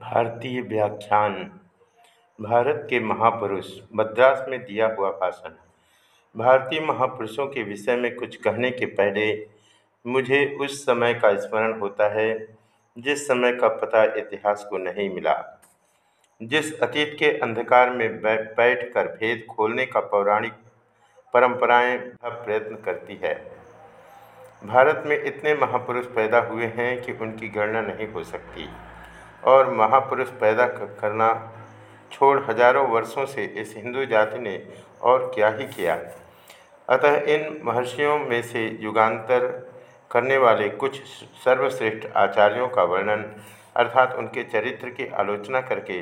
भारतीय व्याख्यान, भारत के महापुरुष, मद्रास में दिया हुआ भाषण। भारतीय महापुरुषों के विषय में कुछ कहने के पहले, मुझे उस समय का स्मरण होता है, जिस समय का पता इतिहास को नहीं मिला। जिस अतीत के अंधकार में बैठ कर भेद खोलने का पौराणिक परंपराएँ अब प्रयत्न करती है। भारत में इतने महापुरुष पैदा हुए हैं कि उनकी गणना नहीं हो सकती। और महापुरुष पैदा करना छोड़ हज़ारों वर्षों से इस हिंदू जाति ने और क्या ही किया। अतः इन महर्षियों में से युगांतर करने वाले कुछ सर्वश्रेष्ठ आचार्यों का वर्णन, अर्थात उनके चरित्र की आलोचना करके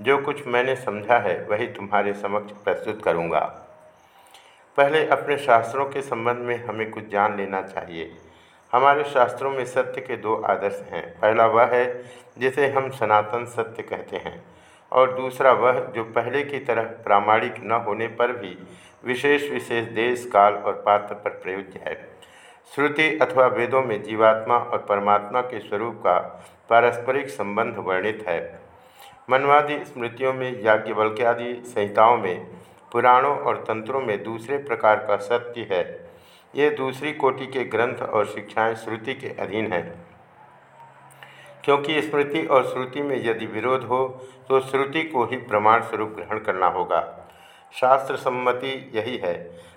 जो कुछ मैंने समझा है, वही तुम्हारे समक्ष प्रस्तुत करूँगा। पहले अपने शास्त्रों के संबंध में हमें कुछ जान लेना चाहिए। हमारे शास्त्रों में सत्य के दो आदर्श हैं। पहला वह है, जिसे हम सनातन सत्य कहते हैं, और दूसरा वह, जो पहले की तरह प्रामाणिक न होने पर भी विशेष विशेष देश, काल और पात्र पर प्रयुज्य है। श्रुति अथवा वेदों में जीवात्मा और परमात्मा के स्वरूप का पारस्परिक संबंध वर्णित है। मनवादी स्मृतियों में, याज्ञवल्क्यादि संहिताओं में, पुराणों और तंत्रों में दूसरे प्रकार का सत्य है। ये दूसरी कोटि के ग्रंथ और शिक्षाएँ श्रुति के अधीन हैं। क्योंकि स्मृति और श्रुति में यदि विरोध हो तो श्रुति को ही प्रमाण स्वरूप ग्रहण करना होगा। शास्त्र सम्मति यही है।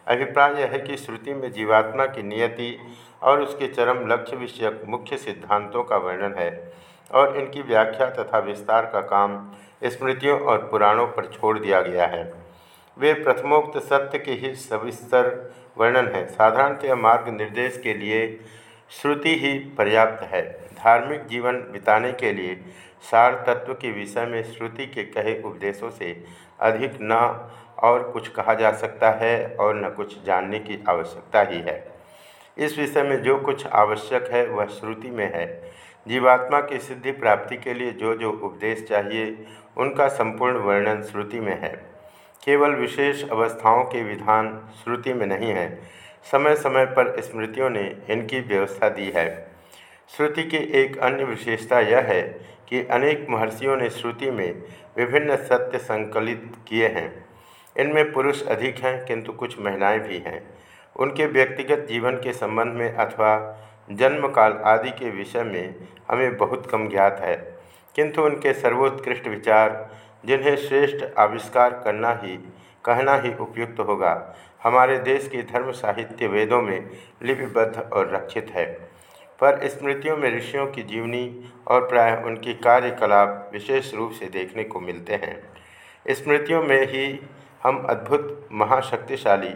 अभिप्राय यह है कि श्रुति में जीवात्मा की नियति और उसके चरम लक्ष्य विषयक मुख्य सिद्धांतों का वर्णन है और इनकी व्याख्या तथा विस्तार का काम स्मृतियों और पुराणों पर छोड़ दिया गया है। वे प्रथमोक्त सत्य के ही सविस्तर वर्णन है। साधारणतः मार्ग निर्देश के लिए श्रुति ही पर्याप्त है। धार्मिक जीवन बिताने के लिए सार तत्व के विषय में श्रुति के कहे उपदेशों से अधिक न और कुछ कहा जा सकता है और न कुछ जानने की आवश्यकता ही है। इस विषय में जो कुछ आवश्यक है, वह श्रुति में है। जीवात्मा की सिद्धि प्राप्ति के लिए जो जो उपदेश चाहिए, उनका संपूर्ण वर्णन श्रुति में है। केवल विशेष अवस्थाओं के विधान श्रुति में नहीं है। समय समय पर स्मृतियों ने इनकी व्यवस्था दी है। श्रुति की एक अन्य विशेषता यह है कि अनेक महर्षियों ने श्रुति में विभिन्न सत्य संकलित किए हैं। इनमें पुरुष अधिक हैं, किंतु कुछ महिलाएँ भी हैं। उनके व्यक्तिगत जीवन के संबंध में अथवा जन्म काल आदि के विषय में हमें बहुत कम ज्ञात है, किंतु उनके सर्वोत्कृष्ट विचार जिन्हें श्रेष्ठ आविष्कार करना ही, कहना ही उपयुक्त होगा। हमारे देश के धर्म साहित्य वेदों में लिपिबद्ध और रक्षित है। पर स्मृतियों में ऋषियों की जीवनी और प्राय उनकी कार्यकलाप विशेष रूप से देखने को मिलते हैं। स्मृतियों में ही हम अद्भुत, महाशक्तिशाली,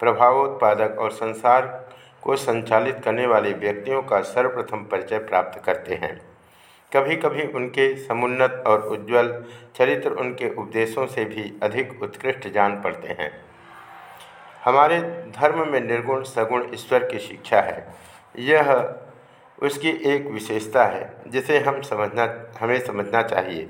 प्रभावोत्पादक और संसार को संचालित करने वाले व्यक्तियों का सर्वप्रथम परिचय प्राप्त करते हैं। कभी कभी उनके समुन्नत और उज्ज्वल चरित्र उनके उपदेशों से भी अधिक उत्कृष्ट जान पड़ते हैं। हमारे धर्म में निर्गुण, सगुण ईश्वर की शिक्षा है। यह उसकी एक विशेषता है, जिसे हम समझना, हमें समझना चाहिए।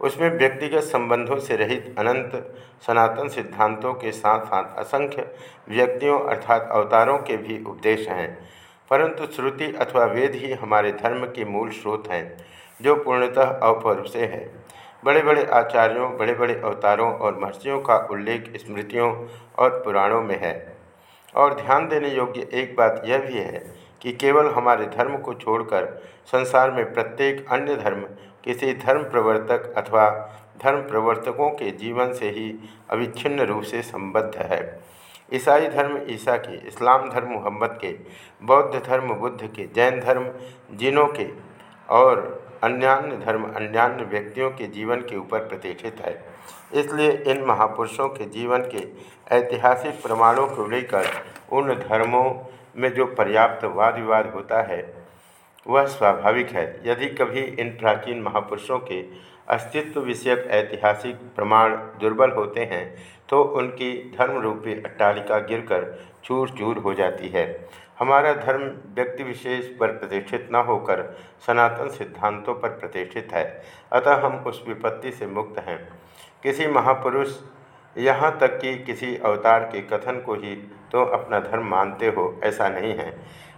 उसमें व्यक्तिगत संबंधों से रहित अनंत सनातन सिद्धांतों के साथ साथ असंख्य व्यक्तियों अर्थात अवतारों के भी उपदेश हैं। परंतु श्रुति अथवा वेद ही हमारे धर्म के मूल स्रोत हैं, जो पूर्णतः अपौर से है। बड़े बड़े आचार्यों बड़े बड़े अवतारों और महर्षियों का उल्लेख स्मृतियों और पुराणों में है। और ध्यान देने योग्य एक बात यह भी है कि केवल हमारे धर्म को छोड़कर संसार में प्रत्येक अन्य धर्म किसी धर्म प्रवर्तक अथवा धर्म प्रवर्तकों के जीवन से ही अविच्छिन्न रूप से संबद्ध है। ईसाई धर्म, ईसा के, इस्लाम धर्म, मोहम्मद के, बौद्ध धर्म, बुद्ध के, जैन धर्म, जिनों के और अन्यान्य धर्म, अन्यान्य व्यक्तियों के जीवन के ऊपर प्रतिष्ठित है। इसलिए इन महापुरुषों के जीवन के ऐतिहासिक प्रमाणों को लेकर उन धर्मों में जो पर्याप्त वाद विवाद होता है, वह स्वाभाविक है। यदि कभी इन प्राचीन महापुरुषों के अस्तित्व विषयक ऐतिहासिक प्रमाण दुर्बल होते हैं तो उनकी धर्म रूपी अट्टालिका गिरकर चूर चूर हो जाती है। हमारा धर्म व्यक्ति विशेष पर प्रतिष्ठित न होकर सनातन सिद्धांतों पर प्रतिष्ठित है। अतः हम उस विपत्ति से मुक्त हैं। किसी महापुरुष यहाँ तक कि किसी अवतार के कथन को ही तो अपना धर्म मानते हो, ऐसा नहीं है।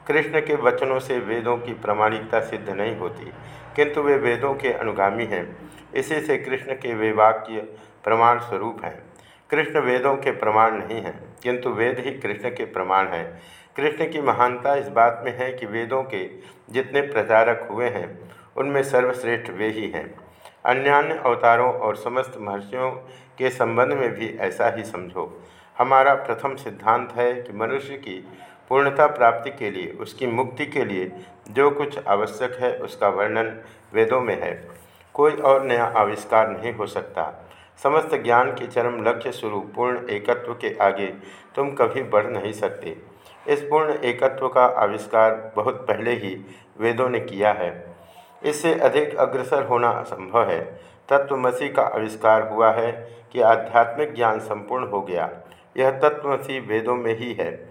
कृष्ण के वचनों से वेदों की प्रमाणिकता सिद्ध नहीं होती, किंतु वे वेदों के अनुगामी हैं। इसी से कृष्ण के वे वाक्य प्रमाण स्वरूप हैं। कृष्ण वेदों के प्रमाण नहीं हैं, किंतु वेद ही कृष्ण के प्रमाण हैं। कृष्ण की महानता इस बात में है कि वेदों के जितने प्रचारक हुए हैं, उनमें सर्वश्रेष्ठ वे ही हैं। अन्यान्य अवतारों और समस्त महर्षियों के संबंध में भी ऐसा ही समझो। हमारा प्रथम सिद्धांत है कि मनुष्य की पूर्णता प्राप्ति के लिए, उसकी मुक्ति के लिए जो कुछ आवश्यक है, उसका वर्णन वेदों में है। कोई और नया आविष्कार नहीं हो सकता। समस्त ज्ञान के चरम लक्ष्य स्वरूप पूर्ण एकत्व के आगे तुम कभी बढ़ नहीं सकते। इस पूर्ण एकत्व का आविष्कार बहुत पहले ही वेदों ने किया है। इससे अधिक अग्रसर होना असंभव है। तत्वमसी का आविष्कार हुआ है कि आध्यात्मिक ज्ञान संपूर्ण हो गया। यह तत्वमसी वेदों में ही है।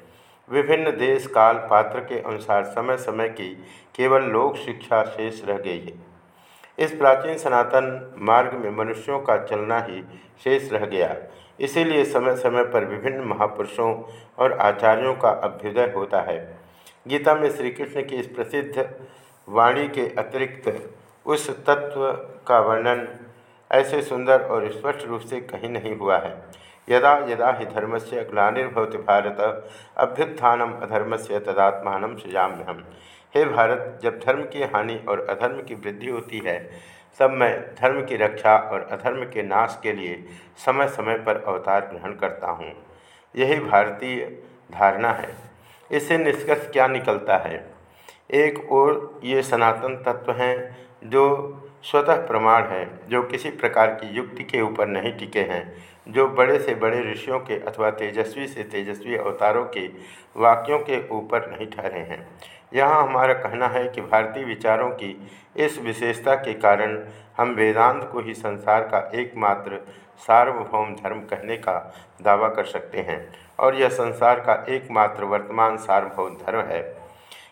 विभिन्न देश काल पात्र के अनुसार समय समय की केवल लोक शिक्षा शेष रह गई है। इस प्राचीन सनातन मार्ग में मनुष्यों का चलना ही शेष रह गया। इसीलिए समय समय पर विभिन्न महापुरुषों और आचार्यों का अभ्युदय होता है। गीता में श्री कृष्ण की इस प्रसिद्ध वाणी के अतिरिक्त उस तत्व का वर्णन ऐसे सुंदर और स्पष्ट रूप से कहीं नहीं हुआ है। यदा यदा ही धर्म से ग्लानिर्भवति भारत, अभ्युत्थानम अधर्म से तदात्मान सृजाम्य हम हे भारत, जब धर्म की हानि और अधर्म की वृद्धि होती है, तब मैं धर्म की रक्षा और अधर्म के नाश के लिए समय समय पर अवतार ग्रहण करता हूँ। यही भारतीय धारणा है। इससे निष्कर्ष क्या निकलता है? एक और ये सनातन तत्व हैं, जो स्वतः प्रमाण है, जो किसी प्रकार की युक्ति के ऊपर नहीं टिके हैं, जो बड़े से बड़े ऋषियों के अथवा तेजस्वी से तेजस्वी अवतारों के वाक्यों के ऊपर नहीं ठहरे हैं। यहाँ हमारा कहना है कि भारतीय विचारों की इस विशेषता के कारण हम वेदांत को ही संसार का एकमात्र सार्वभौम धर्म कहने का दावा कर सकते हैं। और यह संसार का एकमात्र वर्तमान सार्वभौम धर्म है,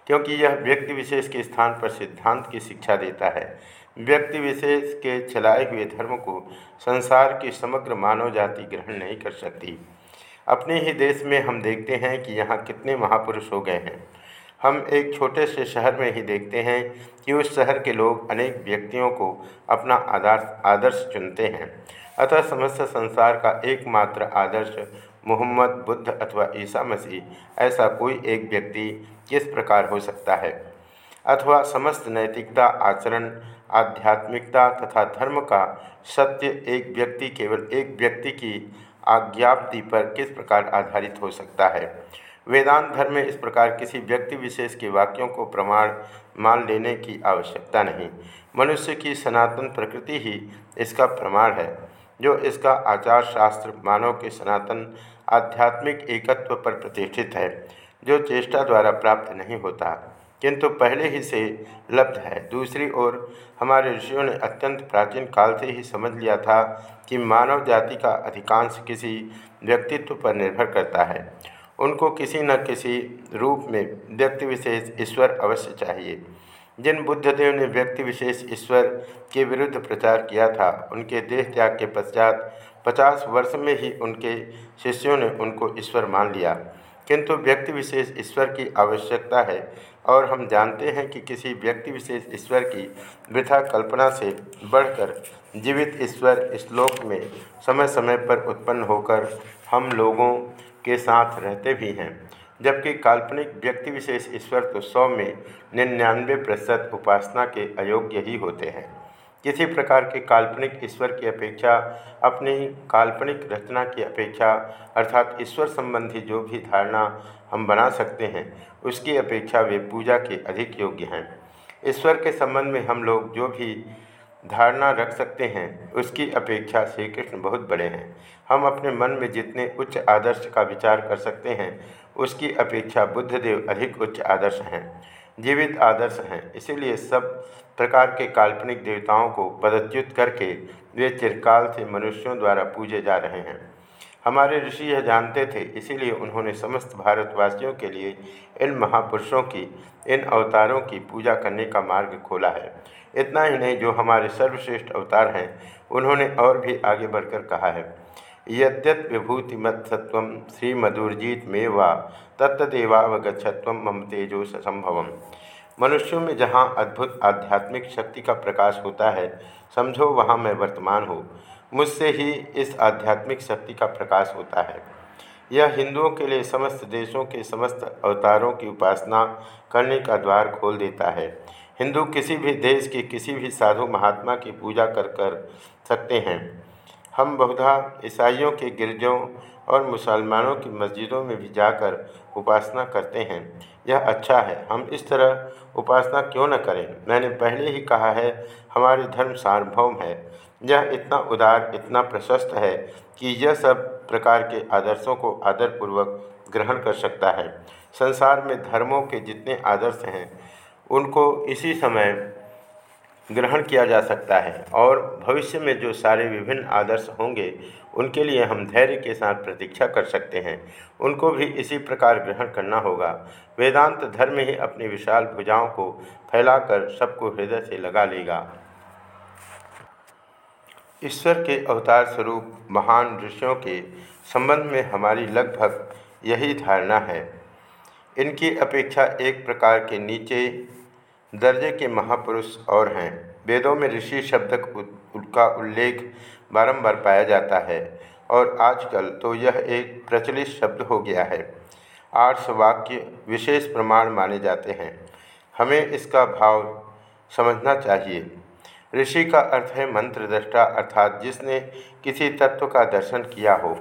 क्योंकि यह व्यक्ति विशेष के स्थान पर सिद्धांत की शिक्षा देता है। व्यक्ति विशेष के चलाए हुए धर्म को संसार की समग्र मानव जाति ग्रहण नहीं कर सकती। अपने ही देश में हम देखते हैं कि यहाँ कितने महापुरुष हो गए हैं। हम एक छोटे से शहर में ही देखते हैं कि उस शहर के लोग अनेक व्यक्तियों को अपना आदर्श आदर्श चुनते हैं। अतः समस्त संसार का एकमात्र आदर्श मोहम्मद, बुद्ध अथवा ईसा मसीह, ऐसा कोई एक व्यक्ति किस प्रकार हो सकता है? अथवा समस्त नैतिकता, आचरण, आध्यात्मिकता तथा धर्म का सत्य एक व्यक्ति केवल एक व्यक्ति की आज्ञाप्ति पर किस प्रकार आधारित हो सकता है? वेदांत धर्म में इस प्रकार किसी व्यक्ति विशेष के वाक्यों को प्रमाण, मान लेने की आवश्यकता नहीं। मनुष्य की सनातन प्रकृति ही इसका प्रमाण है, जो इसका आचार शास्त्र मानव के सनातन, आध्यात्मिक एकत्व पर प्रतिष्ठित है, जो चेष्टा द्वारा प्राप्त नहीं होता, किंतु पहले ही से लब्ध है। दूसरी ओर, हमारे ऋषियों ने अत्यंत प्राचीन काल से ही समझ लिया था कि मानव जाति का अधिकांश किसी व्यक्तित्व पर निर्भर करता है। उनको किसी न किसी रूप में व्यक्ति विशेष ईश्वर अवश्य चाहिए। जिन बुद्धदेव ने व्यक्ति विशेष ईश्वर के विरुद्ध प्रचार किया था, उनके देह त्याग के पश्चात पचास वर्ष में ही उनके शिष्यों ने उनको ईश्वर मान लिया। किंतु व्यक्ति विशेष ईश्वर की आवश्यकता है और हम जानते हैं कि किसी व्यक्ति विशेष ईश्वर की वृथा कल्पना से बढ़कर जीवित ईश्वर इस लोक में समय समय पर उत्पन्न होकर हम लोगों के साथ रहते भी हैं, जबकि काल्पनिक व्यक्ति विशेष ईश्वर तो सौ में निन्यानवे प्रतिशत उपासना के अयोग्य ही होते हैं। किसी प्रकार के काल्पनिक ईश्वर की अपेक्षा, अपनी काल्पनिक रचना की अपेक्षा, अर्थात ईश्वर संबंधी जो भी धारणा हम बना सकते हैं, उसकी अपेक्षा वे पूजा के अधिक योग्य हैं। ईश्वर के संबंध में हम लोग जो भी धारणा रख सकते हैं। उसकी अपेक्षा श्री कृष्ण बहुत बड़े हैं। हम अपने मन में जितने उच्च आदर्श का विचार कर सकते हैं, उसकी अपेक्षा बुद्धदेव अधिक उच्च आदर्श हैं। जीवित आदर्श हैं। इसीलिए सब प्रकार के काल्पनिक देवताओं को पदच्युत करके वे चिरकाल से मनुष्यों द्वारा पूजे जा रहे हैं। हमारे ऋषि यह जानते थे, इसीलिए उन्होंने समस्त भारतवासियों के लिए इन महापुरुषों की, इन अवतारों की पूजा करने का मार्ग खोला है। इतना ही नहीं, जो हमारे सर्वश्रेष्ठ अवतार हैं, उन्होंने और भी आगे बढ़कर कहा है, यद्यत विभूतिमत्सत्व श्रीमधुर्जीत में वा तत्तदेवावगछत्व मम तेजो संभव मनुष्यों में जहाँ अद्भुत आध्यात्मिक शक्ति का प्रकाश होता है, समझो वहाँ मैं वर्तमान हूँ, मुझसे ही इस आध्यात्मिक शक्ति का प्रकाश होता है। यह हिंदुओं के लिए समस्त देशों के समस्त अवतारों की उपासना करने का द्वार खोल देता है। हिंदू किसी भी देश के किसी भी साधु महात्मा की पूजा कर कर सकते हैं। हम बहुधा ईसाइयों के गिरजों और मुसलमानों की मस्जिदों में भी जाकर उपासना करते हैं। यह अच्छा है। हम इस तरह उपासना क्यों न करें? मैंने पहले ही कहा है, हमारे धर्म सार्वभौम है। यह इतना उदार, इतना प्रशस्त है कि यह सब प्रकार के आदर्शों को आदरपूर्वक ग्रहण कर सकता है। संसार में धर्मों के जितने आदर्श हैं उनको इसी समय ग्रहण किया जा सकता है और भविष्य में जो सारे विभिन्न आदर्श होंगे, उनके लिए हम धैर्य के साथ प्रतीक्षा कर सकते हैं। उनको भी इसी प्रकार ग्रहण करना होगा। वेदांत धर्म ही अपनी विशाल भुजाओं को फैलाकर सबको हृदय से लगा लेगा। ईश्वर के अवतार स्वरूप महान ऋषियों के संबंध में हमारी लगभग यही धारणा है। इनकी अपेक्षा एक प्रकार के नीचे दर्जे के महापुरुष और हैं। वेदों में ऋषि शब्द का उल्लेख बारंबार पाया जाता है। और आजकल तो यह एक प्रचलित शब्द हो गया है। आर्ष वाक्य विशेष प्रमाण माने जाते हैं। हमें इसका भाव समझना चाहिए। ऋषि का अर्थ है मंत्र दृष्टा अर्थात जिसने किसी तत्व का दर्शन किया हो।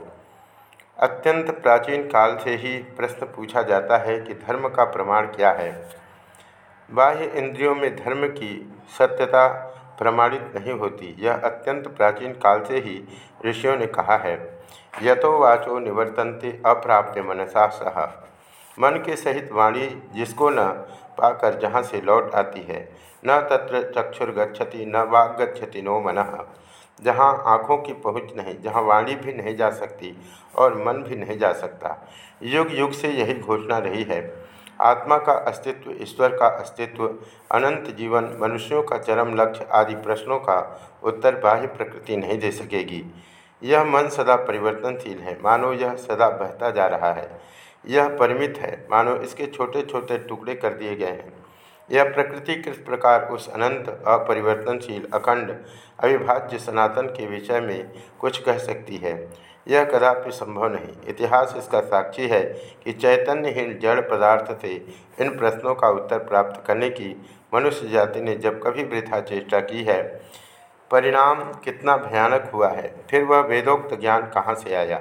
अत्यंत प्राचीन काल से ही प्रश्न पूछा जाता है कि धर्म का प्रमाण क्या है? बाह्य इंद्रियों में धर्म की सत्यता प्रमाणित नहीं होती। यह अत्यंत प्राचीन काल से ही ऋषियों ने कहा है। यतो वाचो निवर्तनते अप्राप्य मनसा सह। मन के सहित वाणी जिसको न पाकर जहाँ से लौट आती है, न तत्र चक्षुर गच्छति न वाग गच्छति नो मन। जहाँ आँखों की पहुँच नहीं, जहाँ वाणी भी नहीं जा सकती और मन भी नहीं जा सकता। युग युग से यही घोषणा रही है। आत्मा का अस्तित्व, ईश्वर का अस्तित्व, अनंत जीवन, मनुष्यों का चरम लक्ष्य आदि प्रश्नों का उत्तर बाह्य प्रकृति नहीं दे सकेगी। यह मन सदा परिवर्तनशील है। मानो यह सदा बहता जा रहा है। यह परिमित है। मानो इसके छोटे छोटे टुकड़े कर दिए गए हैं। यह प्रकृति किस प्रकार उस अनंत, अपरिवर्तनशील, अखंड, अविभाज्य सनातन के विषय में कुछ कह सकती है? यह कदापि संभव नहीं। इतिहास इसका साक्षी है कि चैतन्यहीन जड़ पदार्थ से इन प्रश्नों का उत्तर प्राप्त करने की मनुष्य जाति ने जब कभी वृथा चेष्टा की है, परिणाम कितना भयानक हुआ है। फिर वह वेदोक्त ज्ञान कहाँ से आया?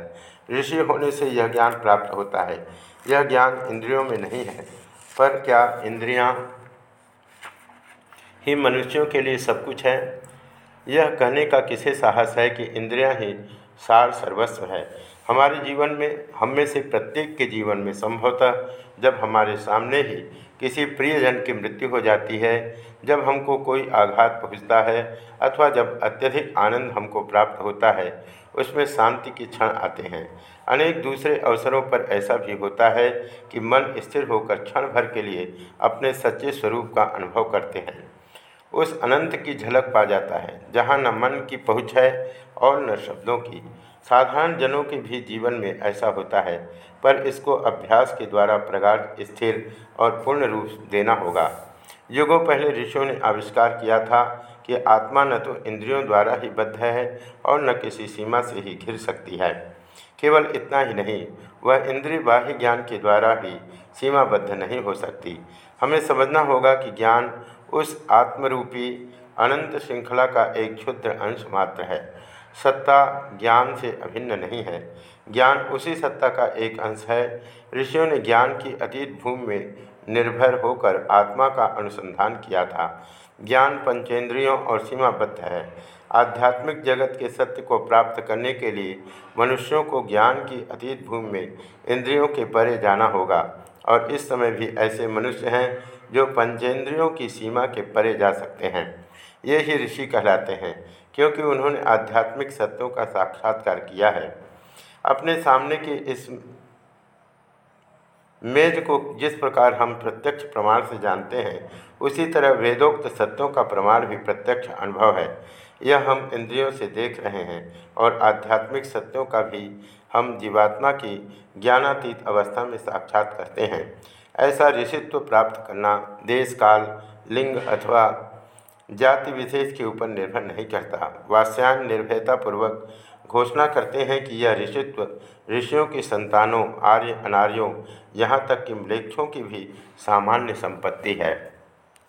ऋषि होने से यह ज्ञान प्राप्त होता है। यह ज्ञान इंद्रियों में नहीं है, पर क्या इंद्रियाँ ही मनुष्यों के लिए सब कुछ है? यह कहने का किसे साहस है कि इंद्रियाँ ही सार सर्वस्व है। हमारे जीवन में, हम में से प्रत्येक के जीवन में संभवतः जब हमारे सामने ही किसी प्रियजन की मृत्यु हो जाती है, जब हमको कोई आघात पहुँचता है अथवा जब अत्यधिक आनंद हमको प्राप्त होता है, उसमें शांति के क्षण आते हैं। अनेक दूसरे अवसरों पर ऐसा भी होता है कि मन स्थिर होकर क्षण भर के लिए अपने सच्चे स्वरूप का अनुभव करते हैं। उस अनंत की झलक पा जाता है, जहाँ न मन की पहुँच है और न शब्दों की। साधारण जनों के भी जीवन में ऐसा होता है, पर इसको अभ्यास के द्वारा प्रगाढ़, स्थिर और पूर्ण रूप देना होगा। युगों पहले ऋषियों ने आविष्कार किया था कि आत्मा न तो इंद्रियों द्वारा ही बद्ध है और न किसी सीमा से ही घिर सकती है। केवल इतना ही नहीं, वह इंद्रिय बाह्य ज्ञान के द्वारा ही सीमाबद्ध नहीं हो सकती। हमें समझना होगा कि ज्ञान उस आत्मरूपी अनंत श्रृंखला का एक क्षुद्र अंश मात्र है। सत्ता ज्ञान से अभिन्न नहीं है। ज्ञान उसी सत्ता का एक अंश है। ऋषियों ने ज्ञान की अतीत भूमि में निर्भर होकर आत्मा का अनुसंधान किया था। ज्ञान पंचेंद्रियों और सीमाबद्ध है। आध्यात्मिक जगत के सत्य को प्राप्त करने के लिए मनुष्यों को ज्ञान की अतीत भूमि में इंद्रियों के परे जाना होगा। और इस समय भी ऐसे मनुष्य हैं जो पंचेंद्रियों की सीमा के परे जा सकते हैं। ये ही ऋषि कहलाते हैं, क्योंकि उन्होंने आध्यात्मिक सत्यों का साक्षात्कार किया है। अपने सामने के इस मेज को जिस प्रकार हम प्रत्यक्ष प्रमाण से जानते हैं, उसी तरह वेदोक्त सत्यों का प्रमाण भी प्रत्यक्ष अनुभव है। यह हम इंद्रियों से देख रहे हैं और आध्यात्मिक सत्यों का भी हम जीवात्मा की ज्ञानातीत अवस्था में साक्षात करते हैं। ऐसा ऋषित्व प्राप्त करना देश काल लिंग अथवा जाति विशेष के ऊपर निर्भर नहीं करता। वास्यान निर्भयतापूर्वक घोषणा करते हैं कि यह ऋषित्व ऋषियों की संतानों, आर्य, अनार्यों, यहाँ तक कि मृक्षों की भी सामान्य संपत्ति है।